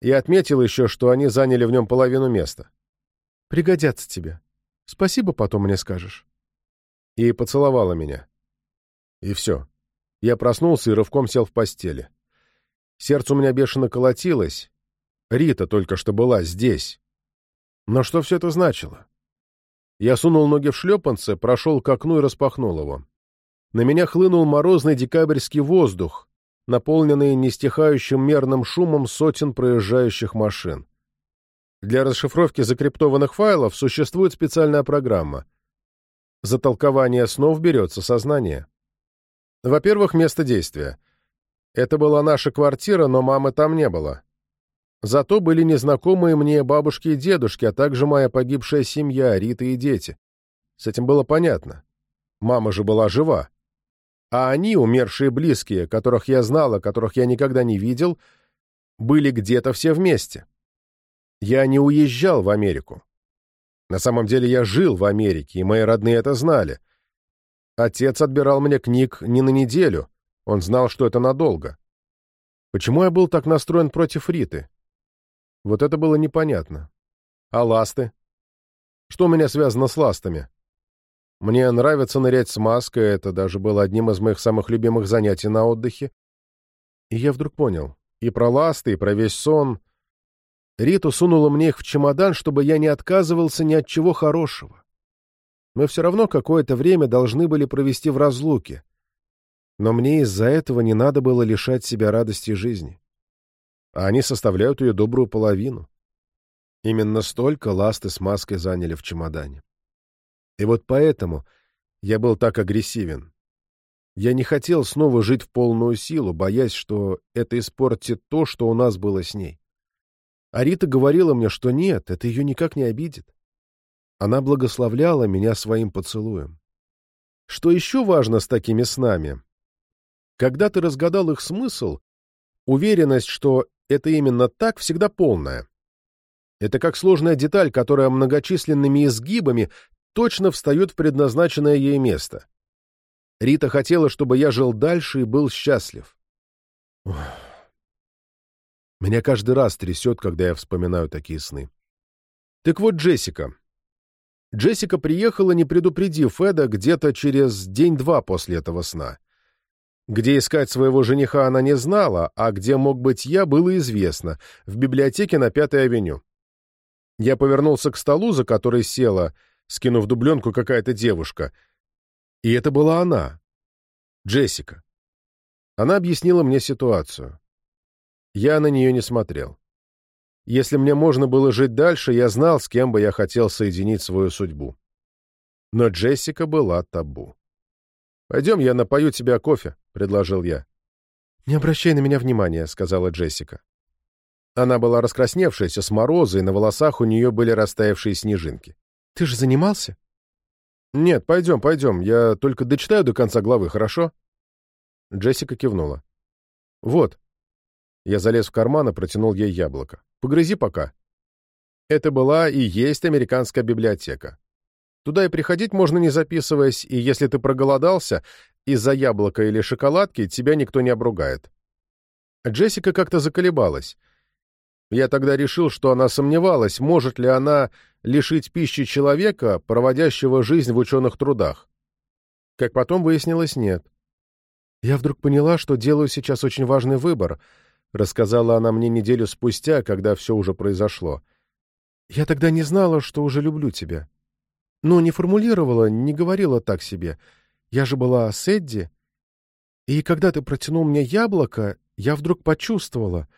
Я отметил еще, что они заняли в нем половину места. «Пригодятся тебе. Спасибо потом мне скажешь». И поцеловала меня. И все. Я проснулся и рывком сел в постели. Сердце у меня бешено колотилось. Рита только что была здесь. Но что все это значило? Я сунул ноги в шлепанцы, прошел к окну и распахнул его. На меня хлынул морозный декабрьский воздух, наполненный нестихающим мерным шумом сотен проезжающих машин. Для расшифровки закриптованных файлов существует специальная программа. За толкование снов берется сознание. Во-первых, место действия — это была наша квартира, но мамы там не было. Зато были незнакомые мне бабушки и дедушки, а также моя погибшая семья, Рита и дети. С этим было понятно. Мама же была жива. А они, умершие близкие, которых я знала, которых я никогда не видел, были где-то все вместе. Я не уезжал в Америку. На самом деле я жил в Америке, и мои родные это знали. Отец отбирал мне книг не на неделю, он знал, что это надолго. Почему я был так настроен против Риты? Вот это было непонятно. А ласты? Что у меня связано с ластами? Мне нравится нырять с маской, это даже было одним из моих самых любимых занятий на отдыхе. И я вдруг понял. И про ласты, и про весь сон. Риту сунула мне их в чемодан, чтобы я не отказывался ни от чего хорошего. Мы все равно какое-то время должны были провести в разлуке. Но мне из-за этого не надо было лишать себя радости жизни. А они составляют ее добрую половину. Именно столько ласты с маской заняли в чемодане. И вот поэтому я был так агрессивен. Я не хотел снова жить в полную силу, боясь, что это испортит то, что у нас было с ней. А Рита говорила мне, что нет, это ее никак не обидит. Она благословляла меня своим поцелуем. Что еще важно с такими снами? Когда ты разгадал их смысл, уверенность, что это именно так, всегда полная. Это как сложная деталь, которая многочисленными изгибами точно встает в предназначенное ей место. Рита хотела, чтобы я жил дальше и был счастлив. Меня каждый раз трясет, когда я вспоминаю такие сны. Так вот, Джессика. Джессика приехала, не предупредив Эда, где-то через день-два после этого сна. Где искать своего жениха она не знала, а где мог быть я, было известно, в библиотеке на Пятой авеню. Я повернулся к столу, за который села, скинув дубленку какая-то девушка — и это была она, Джессика. Она объяснила мне ситуацию. Я на нее не смотрел. Если мне можно было жить дальше, я знал, с кем бы я хотел соединить свою судьбу. Но Джессика была табу. «Пойдем, я напою тебя кофе», — предложил я. «Не обращай на меня внимания», — сказала Джессика. Она была раскрасневшаяся с мороза, и на волосах у нее были растаявшие снежинки. «Ты же занимался?» «Нет, пойдем, пойдем. Я только дочитаю до конца главы, хорошо?» Джессика кивнула. «Вот». Я залез в карман и протянул ей яблоко. «Погрызи пока». Это была и есть американская библиотека. Туда и приходить можно не записываясь, и если ты проголодался, из-за яблока или шоколадки тебя никто не обругает. Джессика как-то заколебалась. Я тогда решил, что она сомневалась, может ли она лишить пищи человека, проводящего жизнь в ученых трудах. Как потом выяснилось, нет. «Я вдруг поняла, что делаю сейчас очень важный выбор», — рассказала она мне неделю спустя, когда все уже произошло. «Я тогда не знала, что уже люблю тебя. Ну, не формулировала, не говорила так себе. Я же была с Эдди. И когда ты протянул мне яблоко, я вдруг почувствовала,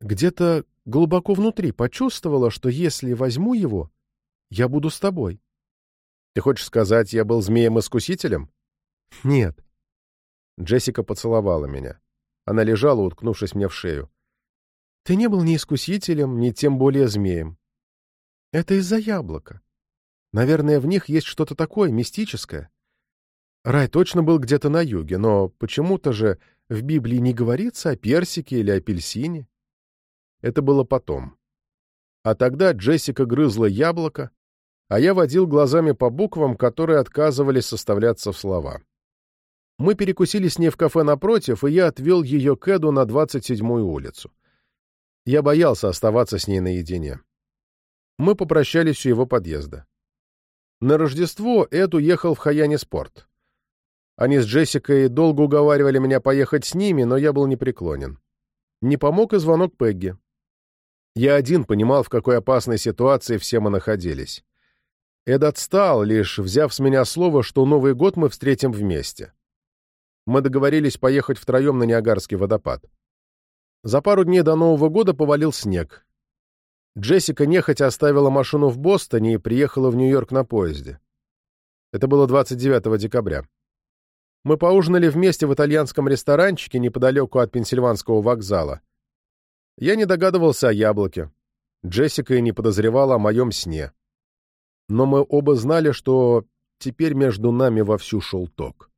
где-то глубоко внутри почувствовала, что если возьму его, я буду с тобой. Ты хочешь сказать, я был змеем-искусителем? Нет. Джессика поцеловала меня. Она лежала, уткнувшись мне в шею. Ты не был ни искусителем, ни тем более змеем. Это из-за яблока. Наверное, в них есть что-то такое мистическое. Рай точно был где-то на юге, но почему-то же в Библии не говорится о персике или апельсине. Это было потом. А тогда Джессика грызла яблоко, а я водил глазами по буквам, которые отказывались составляться в слова. Мы перекусили с ней в кафе напротив, и я отвел ее к Эду на 27-ю улицу. Я боялся оставаться с ней наедине. Мы попрощались у его подъезда. На Рождество Эд уехал в Хаяне Спорт. Они с Джессикой долго уговаривали меня поехать с ними, но я был непреклонен. Не помог и звонок Пегги. Я один понимал, в какой опасной ситуации все мы находились. Эд отстал, лишь взяв с меня слово, что Новый год мы встретим вместе. Мы договорились поехать втроем на Ниагарский водопад. За пару дней до Нового года повалил снег. Джессика нехотя оставила машину в Бостоне и приехала в Нью-Йорк на поезде. Это было 29 декабря. Мы поужинали вместе в итальянском ресторанчике неподалеку от Пенсильванского вокзала. Я не догадывался о яблоке. Джессика и не подозревала о моем сне. Но мы оба знали, что теперь между нами вовсю шел ток.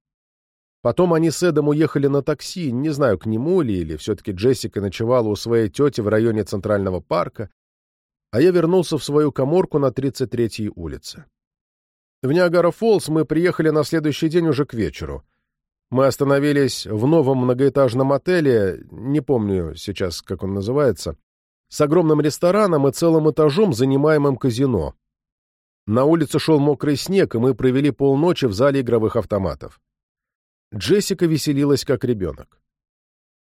Потом они с Эдом уехали на такси, не знаю, к нему ли, или все-таки Джессика ночевала у своей тети в районе Центрального парка, а я вернулся в свою коморку на 33-й улице. В Ниагара-Фоллс мы приехали на следующий день уже к вечеру. Мы остановились в новом многоэтажном отеле, не помню сейчас, как он называется, с огромным рестораном и целым этажом, занимаемым казино. На улице шел мокрый снег, и мы провели полночи в зале игровых автоматов. Джессика веселилась как ребенок.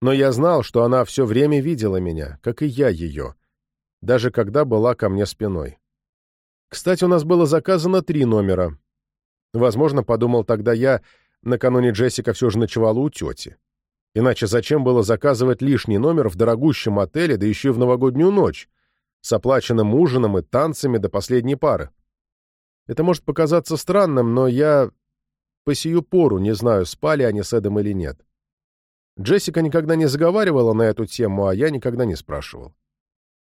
Но я знал, что она все время видела меня, как и я ее, даже когда была ко мне спиной. Кстати, у нас было заказано три номера. Возможно, подумал тогда я, Накануне Джессика все же ночевала у тети. Иначе зачем было заказывать лишний номер в дорогущем отеле, да еще и в новогоднюю ночь, с оплаченным ужином и танцами до последней пары? Это может показаться странным, но я по сию пору не знаю, спали они с Эдом или нет. Джессика никогда не заговаривала на эту тему, а я никогда не спрашивал.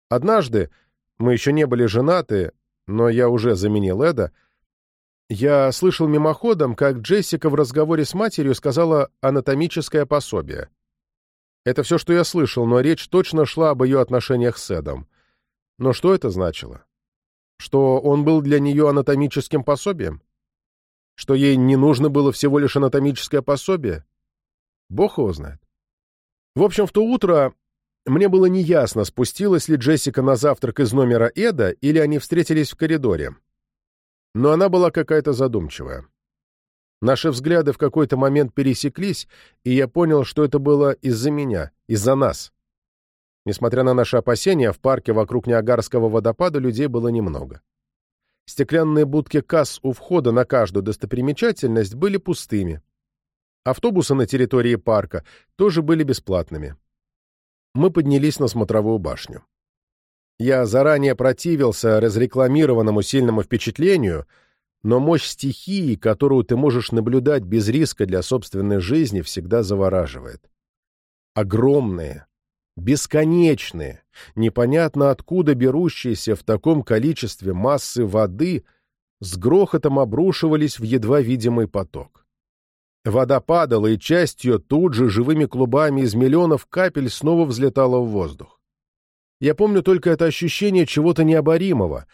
Однажды, мы еще не были женаты, но я уже заменил Эда, я слышал мимоходом, как Джессика в разговоре с матерью сказала анатомическое пособие. Это все, что я слышал, но речь точно шла об ее отношениях с Эдом. Но что это значило? Что он был для нее анатомическим пособием? Что ей не нужно было всего лишь анатомическое пособие? Бог его знает. В общем, в то утро мне было неясно, спустилась ли Джессика на завтрак из номера Эда, или они встретились в коридоре. Но она была какая-то задумчивая. Наши взгляды в какой-то момент пересеклись, и я понял, что это было из-за меня, из-за нас. Несмотря на наши опасения, в парке вокруг Ниагарского водопада людей было немного. Стеклянные будки касс у входа на каждую достопримечательность были пустыми. Автобусы на территории парка тоже были бесплатными. Мы поднялись на смотровую башню. Я заранее противился разрекламированному сильному впечатлению, но мощь стихии, которую ты можешь наблюдать без риска для собственной жизни, всегда завораживает. Огромные, бесконечные, непонятно откуда берущиеся в таком количестве массы воды с грохотом обрушивались в едва видимый поток. Вода падала, и часть ее тут же живыми клубами из миллионов капель снова взлетала в воздух. Я помню только это ощущение чего-то необоримого.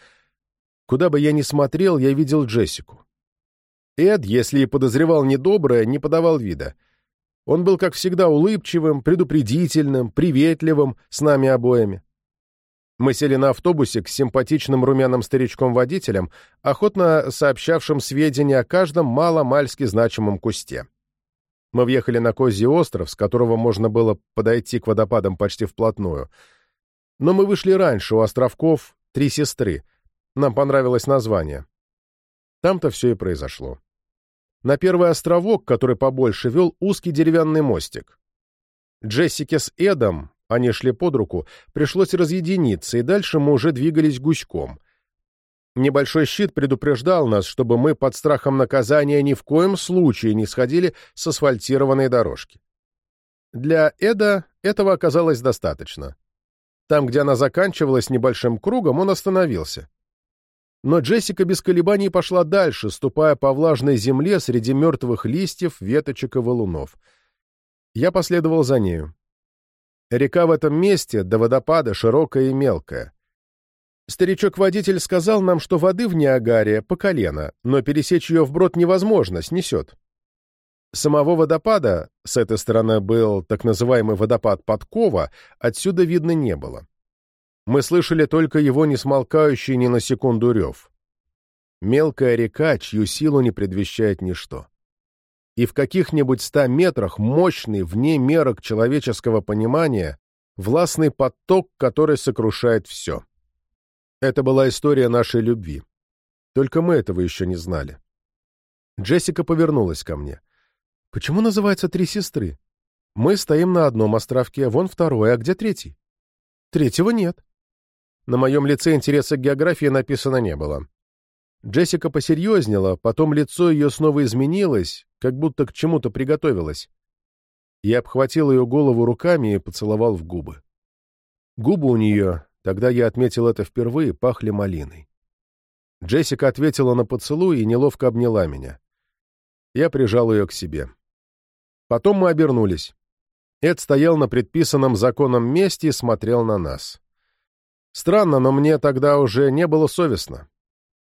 Куда бы я ни смотрел, я видел Джессику. Эд, если и подозревал недоброе, не подавал вида. Он был, как всегда, улыбчивым, предупредительным, приветливым с нами обоими. Мы сели на автобусе к симпатичным румяным старичком-водителям, охотно сообщавшим сведения о каждом мало-мальски значимом кусте. Мы въехали на Козий остров, с которого можно было подойти к водопадам почти вплотную. Но мы вышли раньше, у островков «Три сестры». Нам понравилось название. Там-то все и произошло. На первый островок, который побольше, вел узкий деревянный мостик. Джессике с Эдом они шли под руку, пришлось разъединиться, и дальше мы уже двигались гуськом. Небольшой щит предупреждал нас, чтобы мы под страхом наказания ни в коем случае не сходили с асфальтированной дорожки. Для Эда этого оказалось достаточно. Там, где она заканчивалась небольшим кругом, он остановился. Но Джессика без колебаний пошла дальше, ступая по влажной земле среди мертвых листьев, веточек и валунов. Я последовал за нею. Река в этом месте до водопада широкая и мелкая. Старичок-водитель сказал нам, что воды в Ниагаре по колено, но пересечь ее вброд невозможно, снесет. Самого водопада, с этой стороны был так называемый водопад Подкова, отсюда видно не было. Мы слышали только его несмолкающий ни на секунду рев. Мелкая река, чью силу не предвещает ничто и в каких-нибудь ста метрах мощный, вне мерок человеческого понимания, властный поток, который сокрушает все. Это была история нашей любви. Только мы этого еще не знали. Джессика повернулась ко мне. «Почему называется «Три сестры»? Мы стоим на одном островке, вон второй, а где третий?» «Третьего нет». На моем лице интереса к географии написано не было. Джессика посерьезнела, потом лицо ее снова изменилось, как будто к чему-то приготовилась. Я обхватил ее голову руками и поцеловал в губы. Губы у нее, тогда я отметил это впервые, пахли малиной. Джессика ответила на поцелуй и неловко обняла меня. Я прижал ее к себе. Потом мы обернулись. Эд стоял на предписанном законом месте и смотрел на нас. Странно, но мне тогда уже не было совестно.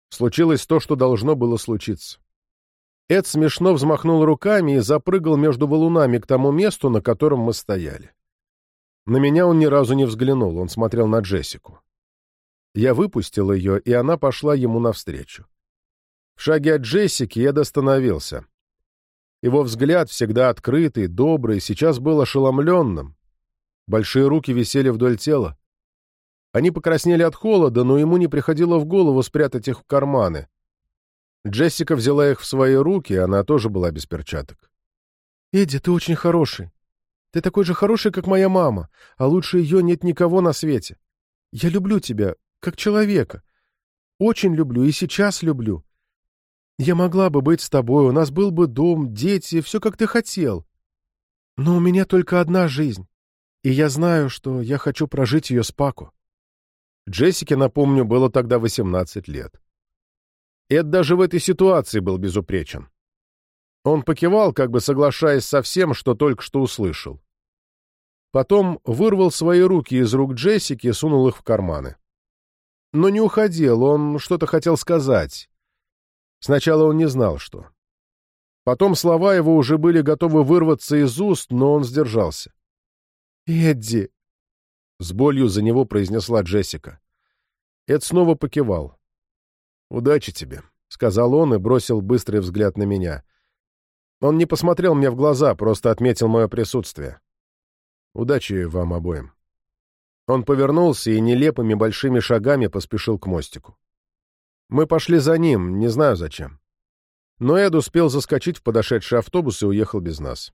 Случилось то, что должно было случиться. Эд смешно взмахнул руками и запрыгал между валунами к тому месту, на котором мы стояли. На меня он ни разу не взглянул, он смотрел на Джессику. Я выпустил ее, и она пошла ему навстречу. В шаге от Джессики Эд остановился. Его взгляд, всегда открытый, добрый, сейчас был ошеломленным. Большие руки висели вдоль тела. Они покраснели от холода, но ему не приходило в голову спрятать их в карманы. Джессика взяла их в свои руки, она тоже была без перчаток. «Эдди, ты очень хороший. Ты такой же хороший, как моя мама, а лучше ее нет никого на свете. Я люблю тебя, как человека. Очень люблю и сейчас люблю. Я могла бы быть с тобой, у нас был бы дом, дети, все, как ты хотел. Но у меня только одна жизнь, и я знаю, что я хочу прожить ее с Паку». Джессике, напомню, было тогда 18 лет. Эд даже в этой ситуации был безупречен. Он покивал, как бы соглашаясь со всем, что только что услышал. Потом вырвал свои руки из рук Джессики и сунул их в карманы. Но не уходил, он что-то хотел сказать. Сначала он не знал, что. Потом слова его уже были готовы вырваться из уст, но он сдержался. «Эдди!» — с болью за него произнесла Джессика. Эд снова покивал. «Удачи тебе», — сказал он и бросил быстрый взгляд на меня. Он не посмотрел мне в глаза, просто отметил мое присутствие. «Удачи вам обоим». Он повернулся и нелепыми большими шагами поспешил к мостику. Мы пошли за ним, не знаю зачем. Но Эд успел заскочить в подошедший автобус и уехал без нас.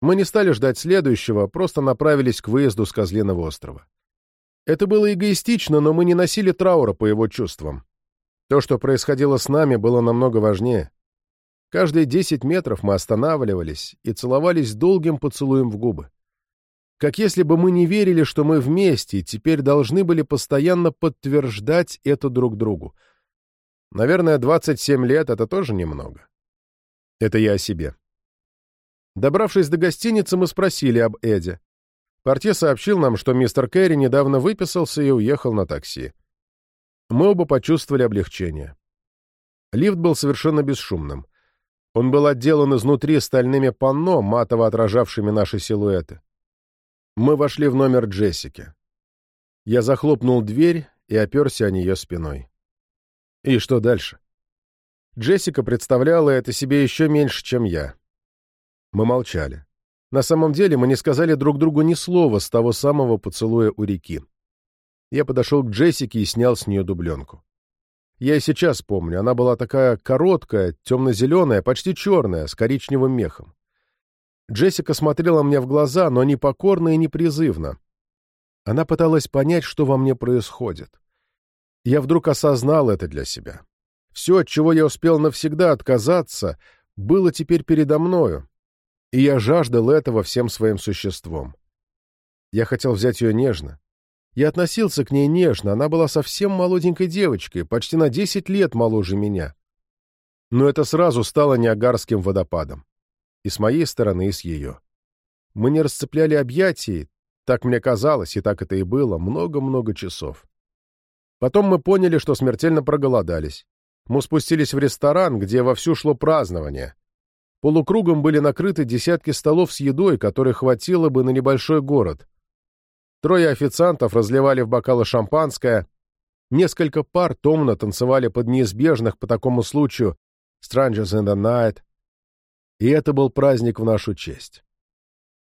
Мы не стали ждать следующего, просто направились к выезду с Козлиного острова. Это было эгоистично, но мы не носили траура по его чувствам. То, что происходило с нами, было намного важнее. Каждые десять метров мы останавливались и целовались долгим поцелуем в губы. Как если бы мы не верили, что мы вместе, и теперь должны были постоянно подтверждать это друг другу. Наверное, 27 лет — это тоже немного. Это я о себе. Добравшись до гостиницы, мы спросили об Эде. Портье сообщил нам, что мистер Кэрри недавно выписался и уехал на такси. Мы оба почувствовали облегчение. Лифт был совершенно бесшумным. Он был отделан изнутри стальными панно, матово отражавшими наши силуэты. Мы вошли в номер Джессики. Я захлопнул дверь и оперся о нее спиной. И что дальше? Джессика представляла это себе еще меньше, чем я. Мы молчали. На самом деле мы не сказали друг другу ни слова с того самого поцелуя у реки. Я подошел к Джессике и снял с нее дубленку. Я и сейчас помню, она была такая короткая, темно-зеленая, почти черная, с коричневым мехом. Джессика смотрела мне в глаза, но не покорно и не призывно. Она пыталась понять, что во мне происходит. Я вдруг осознал это для себя. Все, от чего я успел навсегда отказаться, было теперь передо мною, и я жаждал этого всем своим существом. Я хотел взять ее нежно, я относился к ней нежно, она была совсем молоденькой девочкой, почти на десять лет моложе меня. Но это сразу стало Ниагарским водопадом. И с моей стороны, и с ее. Мы не расцепляли объятий, так мне казалось, и так это и было, много-много часов. Потом мы поняли, что смертельно проголодались. Мы спустились в ресторан, где вовсю шло празднование. Полукругом были накрыты десятки столов с едой, которой хватило бы на небольшой город. Трое официантов разливали в бокалы шампанское. Несколько пар томно танцевали под неизбежных по такому случаю «Strangers in the Night». И это был праздник в нашу честь.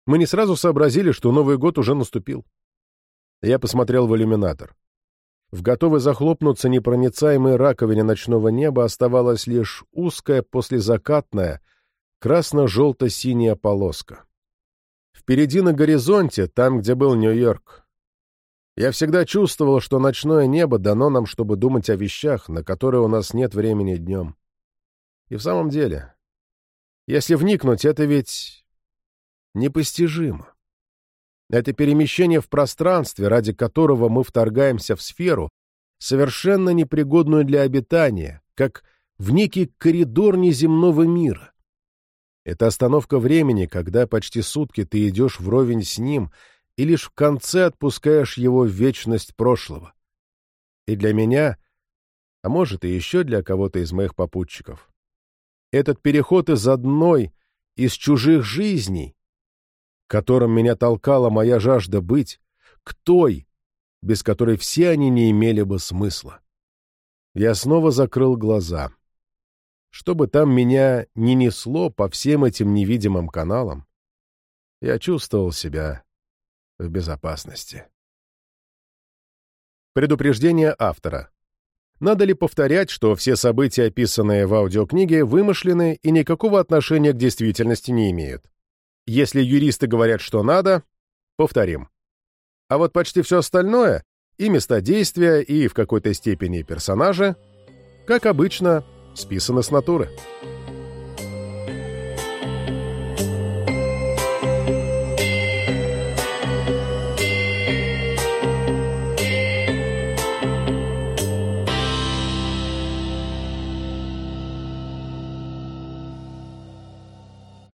Мы не сразу сообразили, что Новый год уже наступил. Я посмотрел в иллюминатор. В готовой захлопнуться непроницаемой раковине ночного неба оставалась лишь узкая послезакатная красно-желто-синяя полоска. Впереди на горизонте, там, где был Нью-Йорк. Я всегда чувствовал, что ночное небо дано нам, чтобы думать о вещах, на которые у нас нет времени днем. И в самом деле, если вникнуть, это ведь непостижимо. Это перемещение в пространстве, ради которого мы вторгаемся в сферу, совершенно непригодную для обитания, как в некий коридор неземного мира. Это остановка времени, когда почти сутки ты идешь вровень с ним и лишь в конце отпускаешь его в вечность прошлого. И для меня, а может и еще для кого-то из моих попутчиков, этот переход из одной, из чужих жизней, которым меня толкала моя жажда быть, к той, без которой все они не имели бы смысла. Я снова закрыл глаза чтобы там меня не несло по всем этим невидимым каналам, я чувствовал себя в безопасности. Предупреждение автора. Надо ли повторять, что все события, описанные в аудиокниге, вымышлены и никакого отношения к действительности не имеют? Если юристы говорят, что надо, повторим. А вот почти все остальное, и места действия, и в какой-то степени персонажи, как обычно, списано с натуры.